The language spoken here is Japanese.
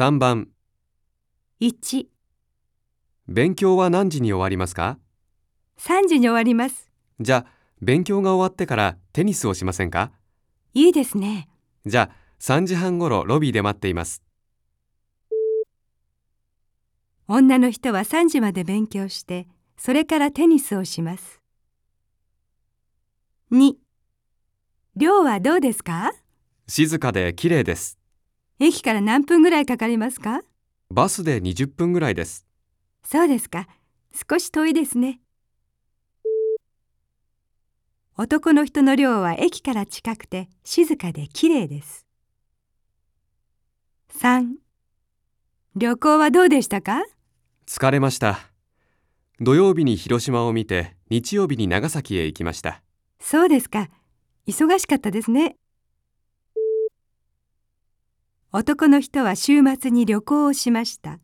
3番、1、勉強は何時に終わりますか？3時に終わります。じゃあ、勉強が終わってからテニスをしませんか？いいですね。じゃあ、3時半ごろロビーで待っています。女の人は3時まで勉強して、それからテニスをします。2、寮はどうですか？静かで綺麗です。駅から何分ぐらいかかりますか？バスで20分ぐらいです。そうですか。少し遠いですね。男の人の寮は駅から近くて静かで綺麗です。3. 旅行はどうでしたか？疲れました。土曜日に広島を見て、日曜日に長崎へ行きました。そうですか。忙しかったですね。男の人は週末に旅行をしました。